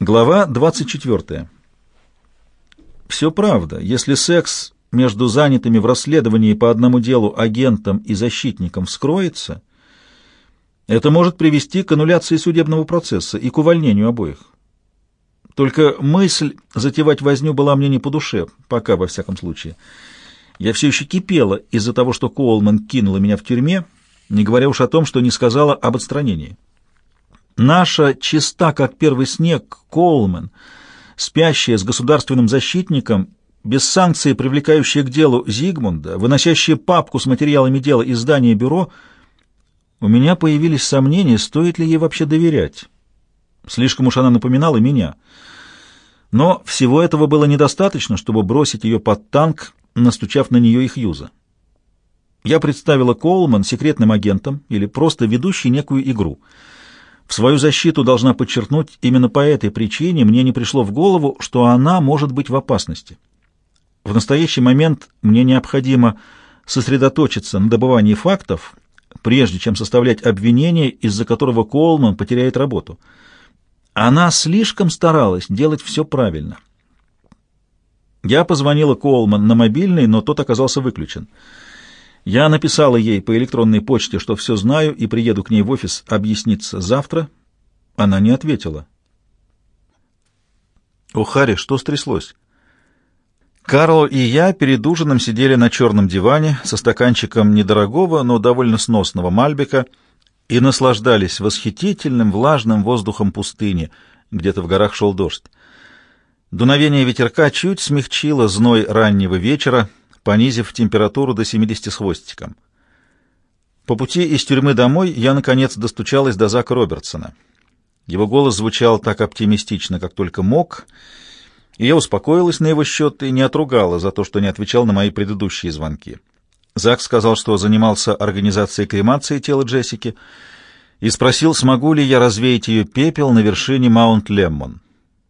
Глава 24. Все правда. Если секс между занятыми в расследовании по одному делу агентом и защитником вскроется, это может привести к аннуляции судебного процесса и к увольнению обоих. Только мысль затевать возню была мне не по душе, пока, во всяком случае. Я все еще кипела из-за того, что Коулман кинула меня в тюрьме, не говоря уж о том, что не сказала об отстранении. Наша чиста, как первый снег, Коулман, спящая с государственным защитником, без санкции привлекающая к делу Зигмунда, выносящая папку с материалами дела из здания бюро, у меня появились сомнения, стоит ли ей вообще доверять. Слишком уж она напоминала меня. Но всего этого было недостаточно, чтобы бросить ее под танк, настучав на нее и Хьюза. Я представила Коулман секретным агентом или просто ведущей некую игру — в свою защиту должна подчеркнуть, именно по этой причине мне не пришло в голову, что она может быть в опасности. В настоящий момент мне необходимо сосредоточиться на добывании фактов, прежде чем составлять обвинение, из-за которого Колман потеряет работу. Она слишком старалась делать все правильно. Я позвонила Колман на мобильный, но тот оказался выключен. Я написала ей по электронной почте, что все знаю, и приеду к ней в офис объясниться завтра. Она не ответила. «О, Харри, что стряслось?» Карло и я перед ужином сидели на черном диване со стаканчиком недорогого, но довольно сносного мальбека и наслаждались восхитительным влажным воздухом пустыни. Где-то в горах шел дождь. Дуновение ветерка чуть смягчило зной раннего вечера, понизив температуру до 70 с хвостиком. По пути из тюрьмы домой я, наконец, достучалась до Зака Робертсона. Его голос звучал так оптимистично, как только мог, и я успокоилась на его счет и не отругала за то, что не отвечал на мои предыдущие звонки. Зак сказал, что занимался организацией кремации тела Джессики, и спросил, смогу ли я развеять ее пепел на вершине Маунт-Леммон.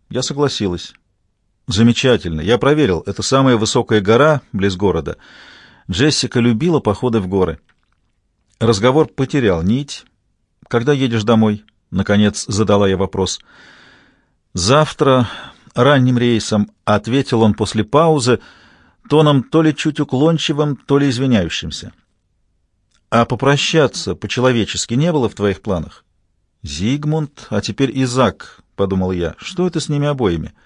Я согласилась. Замечательно. Я проверил. Это самая высокая гора близ города. Джессика любила походы в горы. Разговор потерял нить. Когда едешь домой? Наконец задала я вопрос. Завтра ранним рейсом, ответил он после паузы, тоном то ли чуть уклончивым, то ли извиняющимся. А попрощаться по-человечески не было в твоих планах? Зигмунд, а теперь Изак, подумал я. Что это с ними обоими? —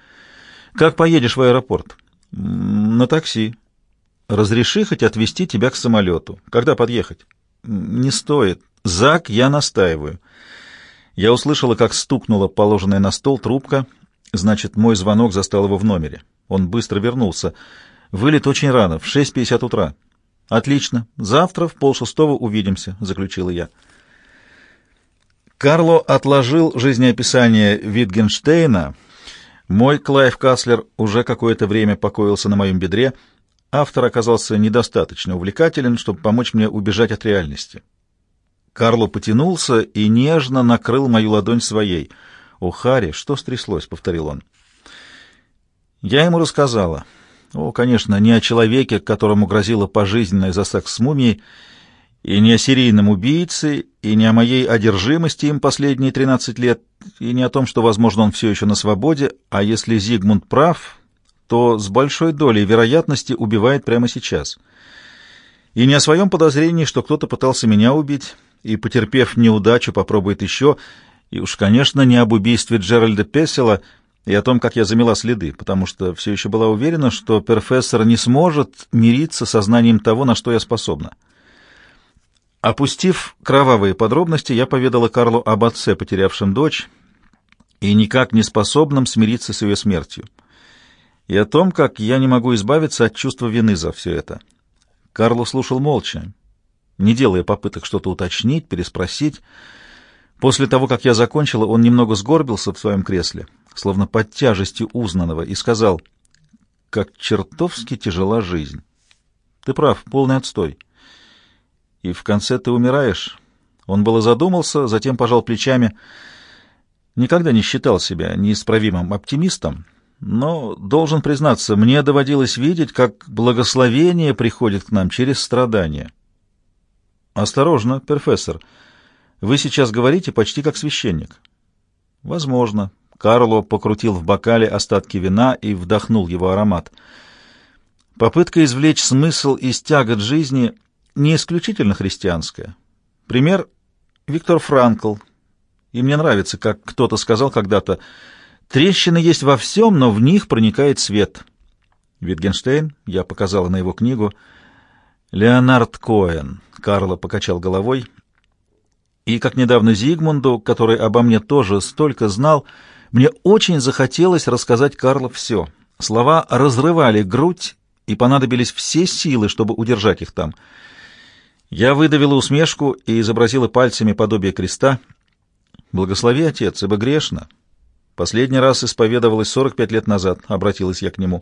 как поедешь в аэропорт? На такси. Разреши хоть отвезти тебя к самолету. Когда подъехать? Не стоит. Зак, я настаиваю. Я услышала, как стукнула положенная на стол трубка. Значит, мой звонок застал его в номере. Он быстро вернулся. Вылет очень рано, в 6.50 утра. Отлично. Завтра в полшестого увидимся, заключила я. Карло отложил жизнеописание Витгенштейна мой Клайв Каслер уже какое-то время покоился на моем бедре. Автор оказался недостаточно увлекателен, чтобы помочь мне убежать от реальности. Карло потянулся и нежно накрыл мою ладонь своей. «О, Харри, что стряслось?» — повторил он. Я ему рассказала. О, конечно, не о человеке, которому грозила пожизненная за секс с мумией, и не о серийном убийце, и не о моей одержимости им последние 13 лет, и не о том, что, возможно, он все еще на свободе, а если Зигмунд прав, то с большой долей вероятности убивает прямо сейчас. И не о своем подозрении, что кто-то пытался меня убить, и, потерпев неудачу, попробует еще, и уж, конечно, не об убийстве Джеральда Песела и о том, как я замела следы, потому что все еще была уверена, что профессор не сможет мириться со знанием того, на что я способна. Опустив кровавые подробности, я поведала Карлу об отце, потерявшем дочь, и никак не способном смириться с ее смертью, и о том, как я не могу избавиться от чувства вины за все это. Карло слушал молча, не делая попыток что-то уточнить, переспросить. После того, как я закончила, он немного сгорбился в своем кресле, словно под тяжестью узнанного, и сказал, «Как чертовски тяжела жизнь. Ты прав, полный отстой» и в конце ты умираешь. Он было задумался, затем пожал плечами. Никогда не считал себя неисправимым оптимистом, но, должен признаться, мне доводилось видеть, как благословение приходит к нам через страдания. Осторожно, профессор, вы сейчас говорите почти как священник. Возможно. Карло покрутил в бокале остатки вина и вдохнул его аромат. Попытка извлечь смысл из тягот жизни не исключительно христианская. Пример — Виктор Франкл. И мне нравится, как кто-то сказал когда-то, «Трещины есть во всем, но в них проникает свет». Витгенштейн, я показала на его книгу, «Леонард Коэн», — Карло покачал головой, и, как недавно Зигмунду, который обо мне тоже столько знал, — мне очень захотелось рассказать Карлу все. Слова разрывали грудь, и понадобились все силы, чтобы удержать их там. Я выдавила усмешку и изобразила пальцами подобие креста. «Благослови, отец, ибо грешно». Последний раз исповедовалась 45 лет назад, обратилась я к нему.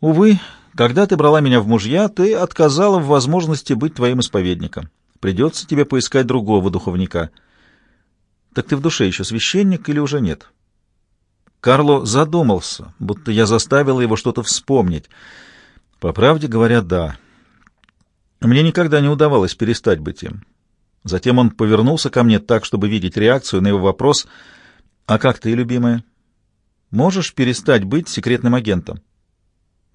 «Увы, когда ты брала меня в мужья, ты отказала в возможности быть твоим исповедником. Придется тебе поискать другого духовника». Так ты в душе еще священник или уже нет? Карло задумался, будто я заставила его что-то вспомнить. По правде говоря, да. Мне никогда не удавалось перестать быть им. Затем он повернулся ко мне так, чтобы видеть реакцию на его вопрос. «А как ты, любимая? Можешь перестать быть секретным агентом?»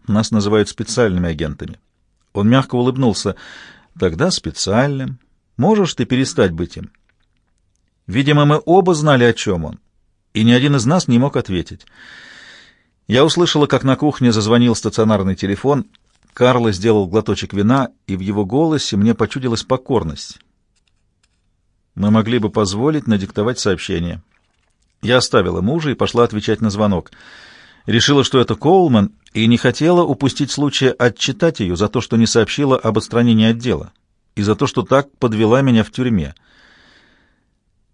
Нас называют специальными агентами. Он мягко улыбнулся. «Тогда специальным. Можешь ты перестать быть им?» Видимо, мы оба знали, о чем он, и ни один из нас не мог ответить. Я услышала, как на кухне зазвонил стационарный телефон. Карло сделал глоточек вина, и в его голосе мне почудилась покорность. Мы могли бы позволить надиктовать сообщение. Я оставила мужа и пошла отвечать на звонок. Решила, что это Коулман, и не хотела упустить случая отчитать ее за то, что не сообщила об отстранении отдела, и за то, что так подвела меня в тюрьме.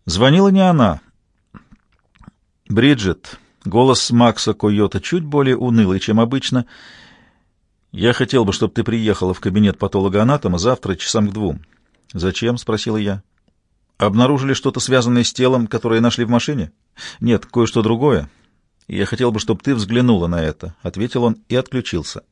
Звонила не она. Бриджит. Голос Макса Койота чуть более унылый, чем обычно. «Я хотел бы, чтобы ты приехала в кабинет патолога-анатома завтра часам к двум». «Зачем?» — спросила я. «Обнаружили что-то связанное с телом, которое нашли в машине?» «Нет, кое-что другое. Я хотел бы, чтобы ты взглянула на это», — ответил он и отключился.